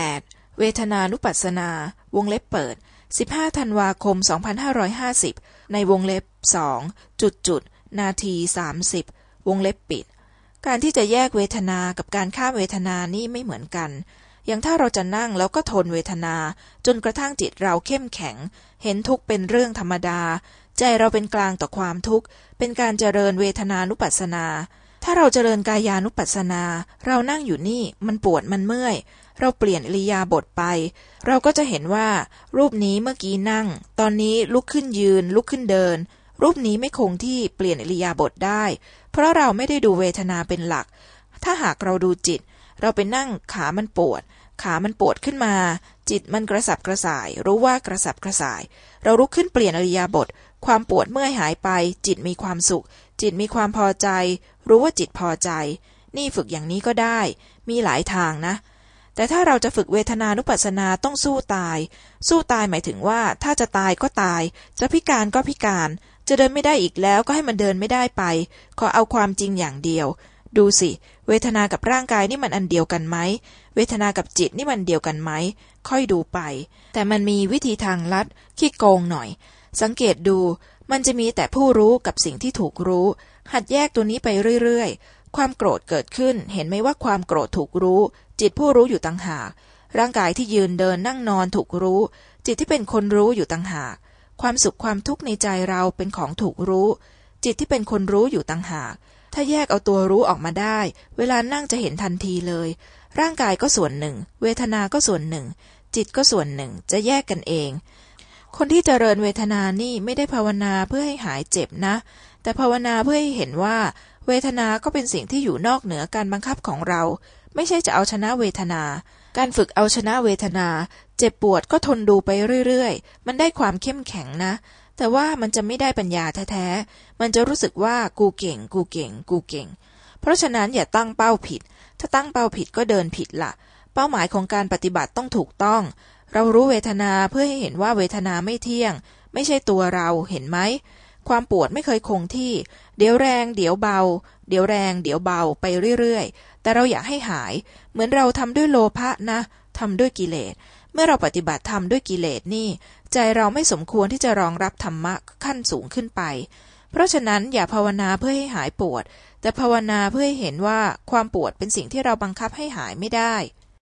8. เวทนานุปัสสนา วงเล็บเปิด 15 ธันวาคม 2550 ในวงเล็บสองจุดจุดนาที 30 วงเล็บปิด การที่จะแยกเวทนากับการข้ามเวทนานี่ไม่เหมือนกัน อย่างถ้าเราจะนั่งแล้วก็ทนเวทนา จนกระทั่งจิตเราเข้มแข็ง เห็นทุกเป็นเรื่องธรรมดา ใจเราเป็นกลางต่อความทุกข์ เป็นการเจริญเวทนานุปัสสนา ถ้าเราเจริญกายานุปัสสนา เรานั่งอยู่นี่มันปวดมันเมื่อย เราเปลี่ยนอิริยาบถไป เราก็จะเห็นว่า รูปนี้เมื่อกี้นั่ง ตอนนี้ลุกขึ้นยืน ลุกขึ้นเดิน รูปนี้ไม่คงที่เปลี่ยนอิริยาบถได้ เพราะเราไม่ได้ดูเวทนาเป็นหลัก ถ้าหากเราดูจิต เราไปนั่งขามันปวด ขามันปวดขึ้นมา จิตมันกระสับกระส่าย รู้ว่ากระสับกระส่าย เราลุกขึ้นเปลี่ยนอริยาบท ความปวดเมื่อยหายไป จิตมีความสุข จิตมีความพอใจ รู้ว่าจิตพอใจ นี่ฝึกอย่างนี้ก็ได้ มีหลายทางนะ แต่ถ้าเราจะฝึกเวทนานุปัสสนาต้องสู้ตาย สู้ตายหมายถึงว่า ถ้าจะตายก็ตาย จะพิการก็พิการ จะเดินไม่ได้อีกแล้วก็ให้มันเดินไม่ได้ไป ขอเอาความจริงอย่างเดียว ดูสิ เวทนากับร่างกายนี่มันอันเดียวกันไหม เวทนากับจิตนี่มันเดียวกันไหม ค่อยดูไป แต่มันมีวิธีทางลัดขี้โกงหน่อย สังเกตดูมันจะมีแต่ผู้รู้กับสิ่งที่ถูกรู้ หัดแยกตัวนี้ไปเรื่อยๆ ความโกรธเกิดขึ้น เห็นไหมว่าความโกรธถูกรู้ จิตผู้รู้อยู่ต่างหาก ร่างกายที่ยืนเดินนั่งนอนถูกรู้ จิตที่เป็นคนรู้อยู่ต่างหาก ความสุขความทุกข์ในใจเราเป็นของถูกรู้ จิตที่เป็นคนรู้อยู่ต่างหาก ถ้าแยกเอาตัวรู้ออกมาได้ เวลานั่งจะเห็นทันทีเลย ร่างกายก็ส่วนหนึ่ง เวทนาก็ส่วนหนึ่ง จิตก็ส่วนหนึ่ง จะแยกกันเอง คนที่เจริญเวทนานี่ไม่ได้ภาวนาเพื่อให้หายเจ็บนะ แต่ภาวนาเพื่อให้เห็นว่า เวทนา ก็เป็นสิ่งที่อยู่นอกเหนือการบังคับของเรา ไม่ใช่จะเอาชนะเวทนา การฝึกเอาชนะเวทนา เจ็บปวดก็ทนดูไปเรื่อยๆ มันได้ความเข้มแข็งนะ แต่ว่ามันจะไม่ได้ปัญญาแท้ๆ มันจะรู้สึกว่ากูเก่ง กูเก่ง กูเก่ง เพราะฉะนั้นอย่าตั้งเป้าผิด ถ้าตั้งเป้าผิดก็เดินผิดละเป้าหมายของการปฏิบัติต้องถูกต้อง เรารู้เวทนาเพื่อให้เห็นว่าเวทนาไม่เที่ยง ไม่ใช่ตัวเราเห็นไหม ความปวดไม่เคยคงที่ เดี๋ยวแรงเดี๋ยวเบา เดี๋ยวแรงเดี๋ยวเบาไปเรื่อยๆ แต่เราอยากให้หาย เหมือนเราทำด้วยโลภะนะทำด้วยกิเลส เมื่อเราปฏิบัติทำด้วยกิเลสนี่ ใจเราไม่สมควรที่จะรองรับธรรมะขั้นสูงขึ้นไป เพราะฉะนั้นอย่าภาวนาเพื่อให้หายปวด แต่ภาวนาเพื่อให้เห็นว่าความปวดเป็นสิ่งที่เราบังคับให้หายไม่ได้